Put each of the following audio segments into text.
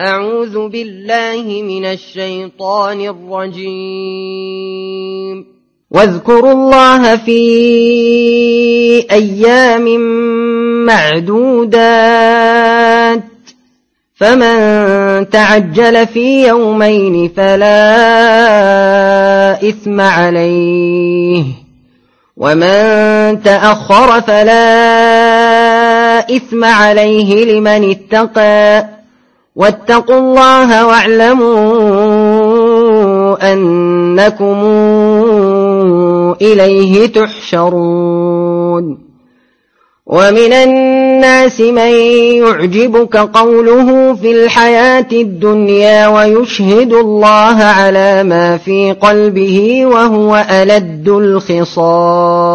أعوذ بالله من الشيطان الرجيم. واذكروا الله في أيام معدودات. فمن تعجل في يومين فلا إثم عليه. ومن تأخر فلا إثم عليه لمن اتقى. واتقوا الله واعلموا أنكم إليه تحشرون. ومن الناس من يعجبك قوله في الحياة الدنيا ويشهد الله على ما في قلبه وهو ألد الخصام.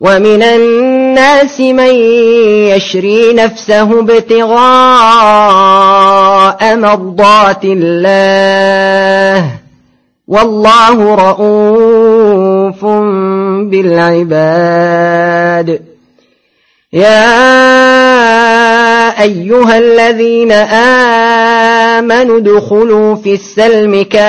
ومن الناس من يشري نفسه ابتغاء مرضات الله والله رؤوف بالعباد. يا أيها الذين آمنوا ادخلوا في السلم كافة.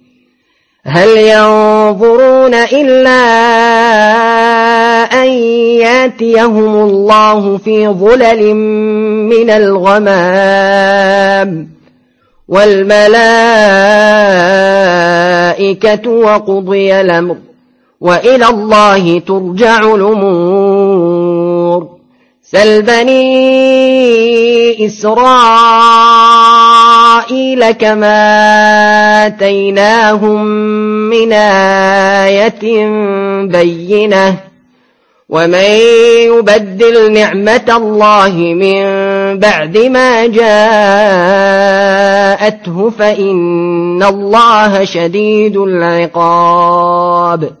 هل ينظرون إلا أن ياتيهم الله في ظلل من الغمام والملائكة وقضي الأمر وإلى الله ترجع الأمور سل بني إسرائيل كما آتيناهم من آية بينة. ومن يبدل نعمة الله من بعد ما جاءته فإن الله شديد العقاب.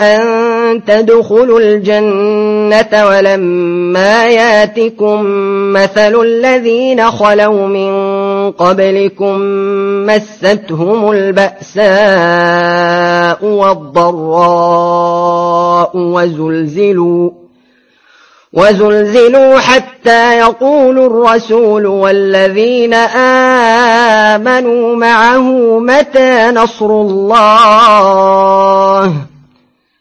أن تدخلوا الجنة ولما ياتكم مثل الذين خلوا من قبلكم مستهم البأساء والضراء وزلزلوا وزلزلوا حتى يقول الرسول والذين آمنوا معه متى نصر الله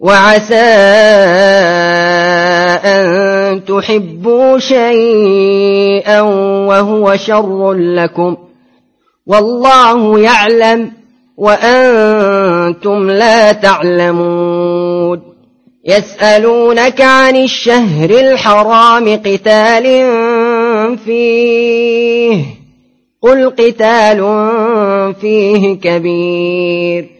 وعسى أن تحبوا شيئا وهو شر لكم والله يعلم وأنتم لا تعلمون يسألونك عن الشهر الحرام قتال فيه قل قتال فيه كبير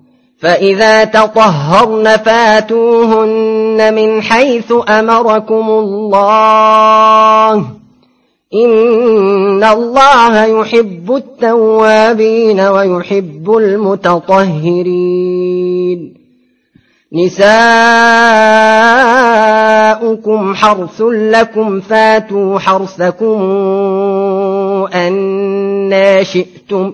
فإذا تطهرن فاتوهن من حيث أمركم الله. إن الله يحب التوابين ويحب المتطهرين. نساؤكم حرث لكم فاتوا حرثكم أنا شئتم.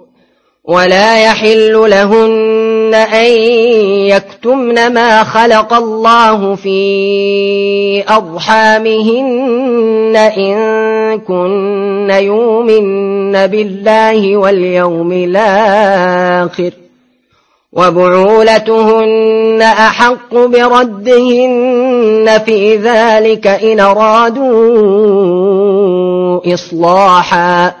ولا يحل لهن أن يكتمن ما خلق الله في أضحامهن إن كن يؤمن بالله واليوم الآخر. وبعولتهن أحق بردهن في ذلك إن أرادوا إصلاحا.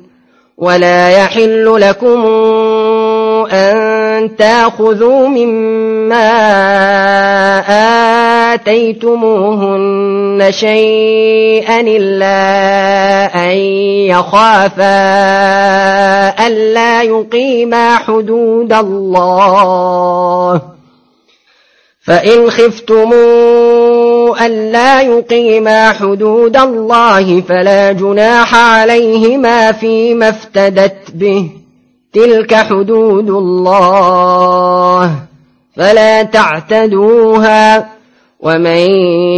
ولا يحل لكم أن تاخذوا مما آتيتموهن شيئا إلا أن يخافا ألا يقيما حدود الله فإن خفتموا ألا يقيما حدود الله فلا جناح عليهما فيما افتدت به. تلك حدود الله فلا تعتدوها. ومن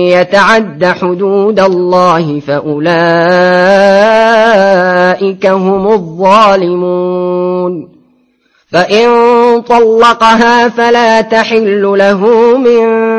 يتعد حدود الله فأولئك هم الظالمون. فإن طلقها فلا تحل له من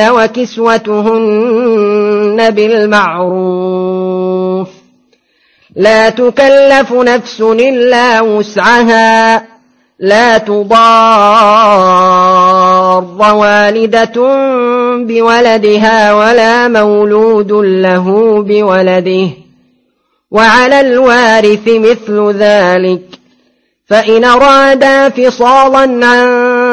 وكسوتهن بالمعروف. لا تكلف نفس إلا وسعها. لا تضار والدة بولدها ولا مولود له بولده. وعلى الوارث مثل ذلك. فإن أرادا فصالا عن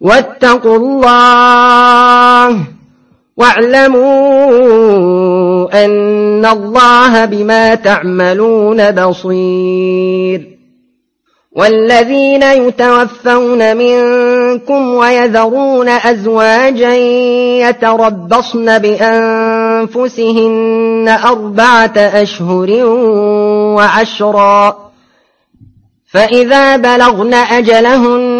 واتقوا الله واعلموا أن الله بما تعملون بصير. والذين يتوفون منكم ويذرون أزواجا يتربصن بأنفسهن أربعة أشهر وعشرا. فإذا بلغن أجلهن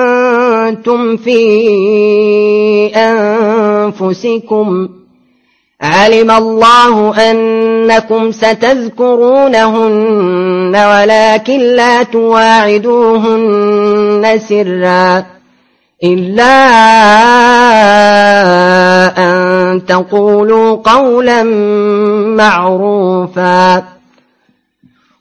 وكننتم في أنفسكم علم الله أنكم ستذكرونهن ولكن لا تواعدوهن سرا إلا أن تقولوا قولا معروفا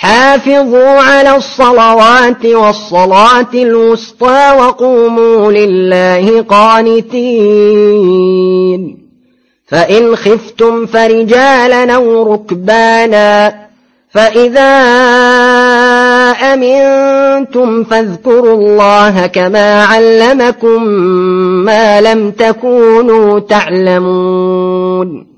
حافظوا على الصلوات والصلاة الوسطى وقوموا لله قانتين. فإن خفتم فرجالا أو ركبانا فإذا أمنتم فاذكروا الله كما علمكم ما لم تكونوا تعلمون.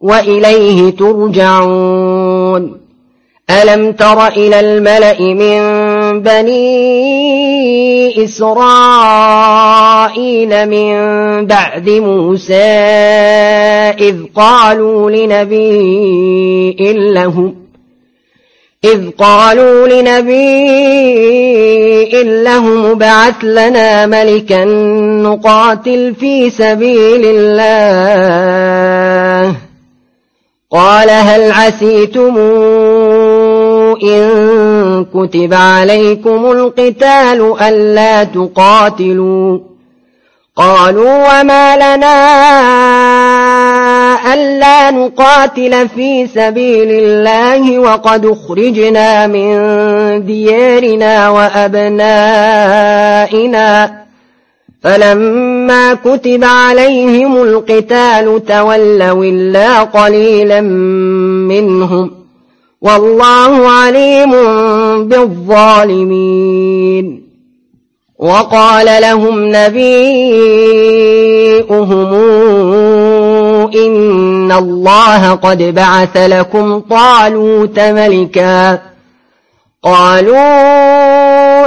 وإليه ترجعون. ألم تر إلى الملأ من بني إسرائيل من بعد موسى إذ قالوا لنبي لهم إذ قالوا لنبي لهم بعث لنا ملكا نقاتل في سبيل الله. قال هل عسيتم إن كتب عليكم القتال ألا تقاتلوا؟ قالوا وما لنا ألا نقاتل في سبيل الله وقد اخرجنا من ديارنا وأبنائنا. فلما كتب عليهم القتال تولوا إلا قليلا منهم والله عليم بالظالمين. وقال لهم نبيئهم إن الله قد بعث لكم طالوت ملكا. قالوا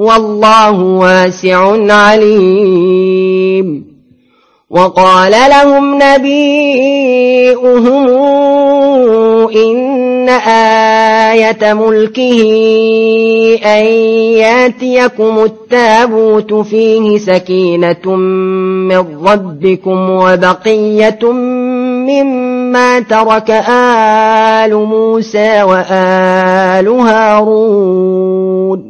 والله واسع عليم. وقال لهم نبيئهم إن آية ملكه أن ياتيكم التابوت فيه سكينة من ربكم وبقية مما ترك آل موسى وآل هارون.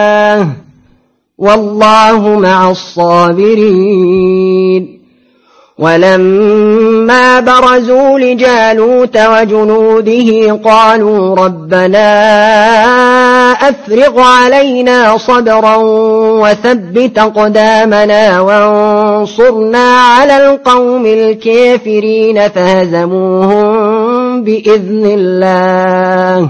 الله والله مع الصابرين. ولما برزوا لجالوت وجنوده قالوا ربنا أفرغ علينا صبرا وثبت قدامنا وانصرنا على القوم الكافرين فهزموهم بإذن الله.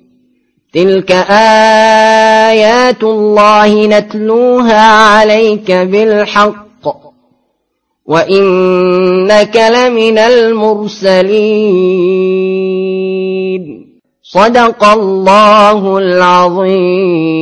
تلك آيات الله نتلوها عليك بالحق وإنك لمن المرسلين صدق الله العظيم